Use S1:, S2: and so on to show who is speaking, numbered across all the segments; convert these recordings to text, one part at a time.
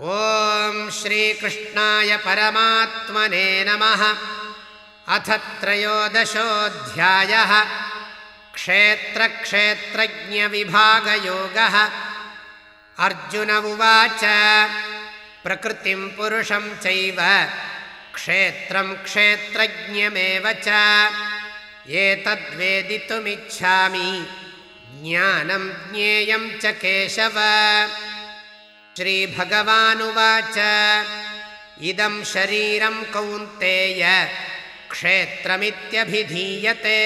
S1: ॐ श्रीकृष्णाय परमात्मने नमः। अथ त्रयोदशोऽध्यायः। क्षेत्रक्षेत्रज्ञविभागयोगः। अर्जुन उवाच प्रकृतिं पुरुषं चैव क्षेत्रं क्षेत्रज्ञमेव च। एतद्वेदितुमिच्छामि ज्ञानं ज्ञेयं च केशव श्रीभगवानुवाच। इदं शरीरं कौन्तेय क्षेत्रमित्यभिधीयते।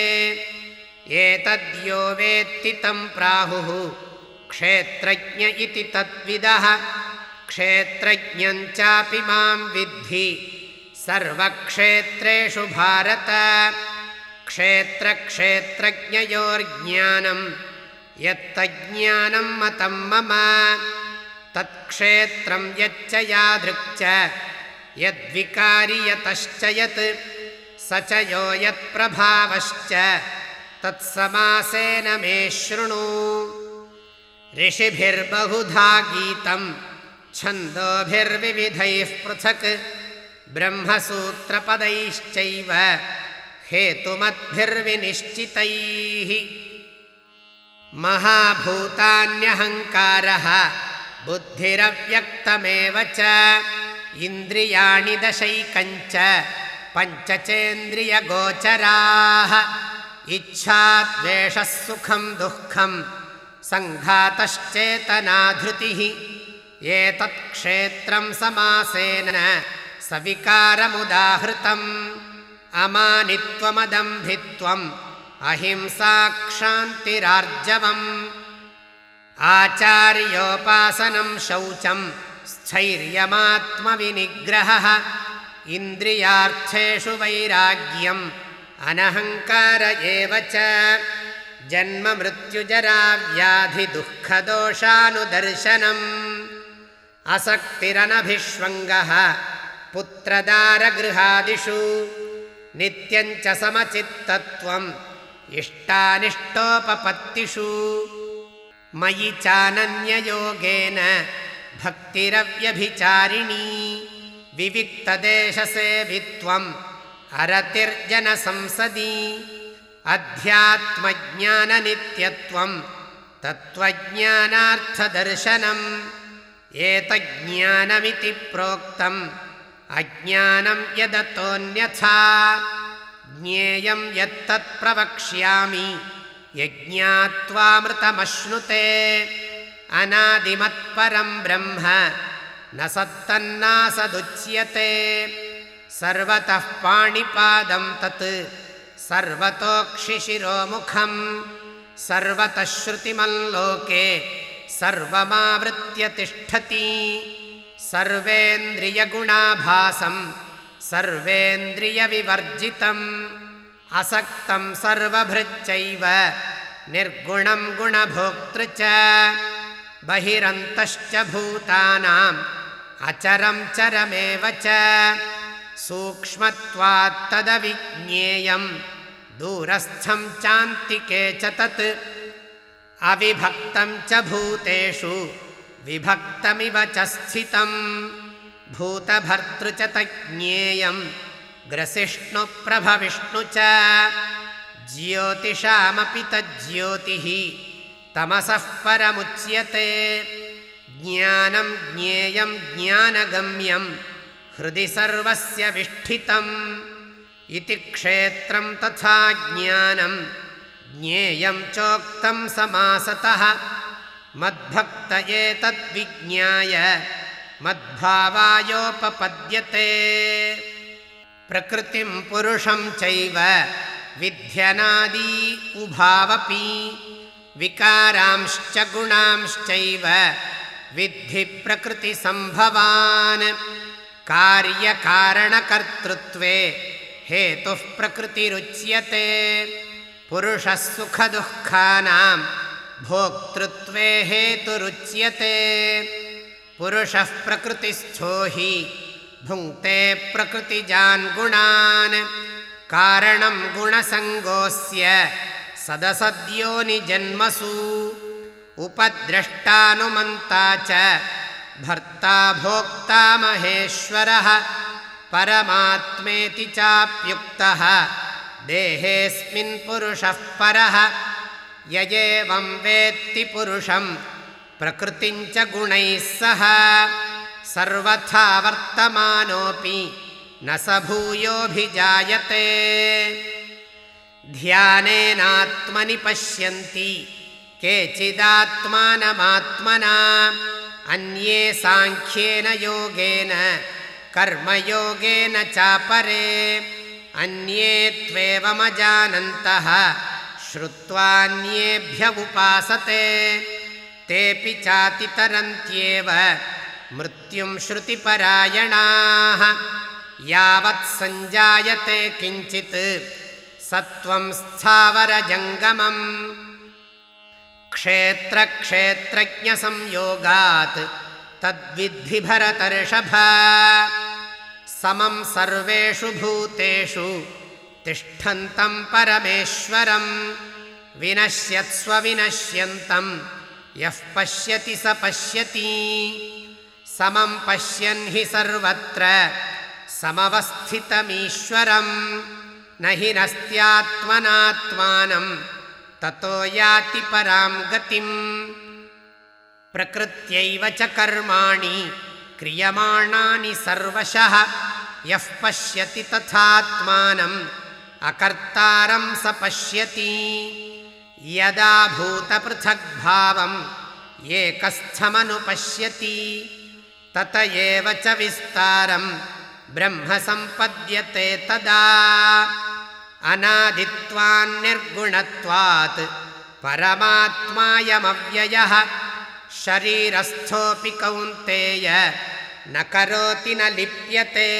S1: एतद्यो वेत्ति तं प्राहुः क्षेत्रज्ञ इति तद्विदः। क्षेत्रज्ञञ्चापि मां विद्धि। सर्वक्षेत्रेषु भारत। क्षेत्रक्षेत्रज्ञयोर्ज्ञानं यत्तज्ज्ञानं मतं मम तत्क्षेत्रं यच्च यादृक् यद्विकारि यतश्च यत् स च यो यत्प्रभावश्च तत्समासेन मे शृणु। ऋषिभिर्बहुधा गीतं छन्दोभिर्विविधैः पृथक् ब्रह्मसूत्रपदैश्चैव हेतुमद्भिर्विनिश्चितैः। महाभूतान्यहङ्कारः बुद्धिरव्यक्तमेव च। इन्द्रियाणि दशैकञ्च पञ्चचेन्द्रियगोचराः। इच्छाद्वेषः सुखं दुःखं सङ्घातश्चेतनाधृतिः। एतत्क्षेत्रं समासेन सविकारमुदाहृतम्। अमानित्वमदम्भित्वम् अहिंसाक्षान्तिरार्जवम् आचार्योपासनं शौचं स्थैर्यमात्मविनिग्रहः। इन्द्रियार्थेषु वैराग्यम् अनहङ्कार एव च। जन्ममृत्युजराव्याधिदुःखदोषानुदर्शनम् असक्तिरनभिष्वङ्गः पुत्रदारगृहादिषु। नित्यञ्च समचित्तत्वम् इष्टानिष्टोपपत्तिषु मयि चानन्ययोगेन भक्तिरव्यभिचारिणी। विविक्तदेशसेवित्वम् अरतिर्जनसंसदि। अध्यात्मज्ञाननित्यत्वं तत्त्वज्ञानार्थदर्शनम्। एतज्ज्ञानमिति प्रोक्तम्। अज्ञानं यदतोऽन्यथा। ज्ञेयं यत्तत्प्रवक्ष्यामि यज्ञात्वामृतमश्नुते। अनादिमत्परं ब्रह्म न सत्तन्नासदुच्यते। सर्वतः पाणिपादं तत् सर्वतोक्षिशिरोमुखं सर्वतः श्रुतिमल्लोके सर्वमावृत्य तिष्ठति सर्वेन्द्रियगुणाभासं सर्वेन्द्रियविवर्जितम् असक्तं सर्वभृच्चैव निर्गुणं गुणभोक्तृ च बहिरन्तश्च भूतानाम् अचरं चरमेव च। सूक्ष्मत्वात्तदविज्ञेयं दूरस्थं चान्तिके च तत्। अविभक्तं च भूतेषु विभक्तमिव च स्थितं भूतभर्तृ च तज्ज्ञेयम् ग्रसिष्णुप्रभविष्णु च। ज्योतिषामपि तज्ज्योतिः तमसः परमुच्यते। ज्ञानं ज्ञेयं ज्ञानगम्यं हृदि सर्वस्य विष्ठितम्। इति क्षेत्रं तथा ज्ञानं ज्ञेयं चोक्तं समासतः। मद्भक्त एतद्विज्ञाय मद्भावायोपपद्यते प्रकृतिं पुरुषं चैव। विध्यनादी उभावपि। विकारांश्च गुणांश्चैव। विद्धि प्रकृतिसम्भवान्। कार्यकारणकर्तृत्वे हेतुः प्रकृतिरुच्यते। पुरुषः सुखदुःखानां भोक्तृत्वे हेतुरुच्यते। पुरुषः प्रकृतिस्थो हि भुङ्क्ते प्रकृतिजान् गुणान्। कारणं गुणसङ्गोऽस्य सदसद्योनिजन्मसु। उपद्रष्टानुमन्ता च भर्ता भोक्ता महेश्वरः परमात्मेति चाप्युक्तः देहेऽस्मिन् पुरुषः परः। य एवं वेत्ति पुरुषं प्रकृतिञ्च गुणैः सह सर्वथा वर्तमानोऽपि न स भूयोऽभिजायते। ध्यानेनात्मनि पश्यन्ति केचिदात्मानमात्मना अन्ये साङ्ख्येन योगेन कर्मयोगेन चापरे अन्ये त्वेवमजानन्तः श्रुत्वान्येभ्य उपासते तेऽपि चातितरन्त्येव मृत्युं श्रुतिपरायणाः। यावत् सञ्जायते किञ्चित् सत्त्वं स्थावरजङ्गमम्। क्षेत्रक्षेत्रज्ञसंयोगात् तद्विद्धि भरतर्षभ। समं सर्वेषु भूतेषु तिष्ठन्तं परमेश्वरं। विनश्यत्स्व विनश्यन्तं यः पश्यति स पश्यति समं पश्यन् हि सर्वत्र समवस्थितमीश्वरं न हि नस्त्यात्मनात्मानं ततो याति परां गतिम्। प्रकृत्यैव च कर्माणि क्रियमाणानि सर्वशः। यः पश्यति तथात्मानम् अकर्तारं स पश्यति। यदा भूतपृथग्भावम् एकस्थमनुपश्यति तत एव च विस्तारं ब्रह्म सम्पद्यते तदा। अनादित्वान्निर्गुणत्वात् परमात्मायमव्ययः। शरीरस्थोऽपि कौन्तेय। न करोति न लिप्यते।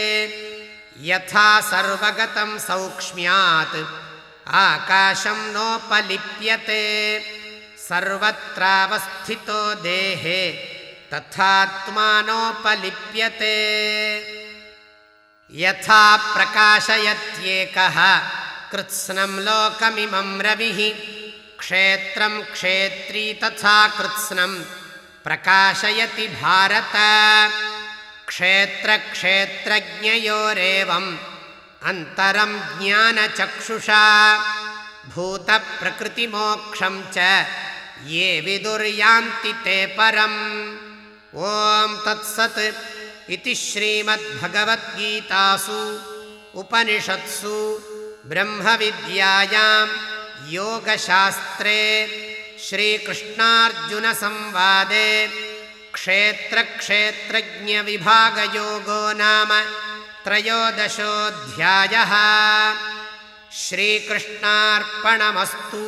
S1: यथा सर्वगतं सौक्ष्म्यात्। आकाशं नोपलिप्यते। सर्वत्रावस्थितो देहे तथात्मानोपलिप्यते। यथा प्रकाशयत्येकः कृत्स्नं लोकमिमं रविः क्षेत्रं क्षेत्री तथा कृत्स्नं प्रकाशयति भारत। क्षेत्रक्षेत्रज्ञयोरेवम् अन्तरं ज्ञानचक्षुषा भूतप्रकृतिमोक्षं च ये विदुर्यान्ति ते परम् तत्सत् इति श्रीमद्भगवद्गीतासु उपनिषत्सु ब्रह्मविद्यायां योगशास्त्रे श्रीकृष्णार्जुनसंवादे क्षेत्रक्षेत्रज्ञविभागयोगो नाम त्रयोदशोऽध्यायः। श्रीकृष्णार्पणमस्तु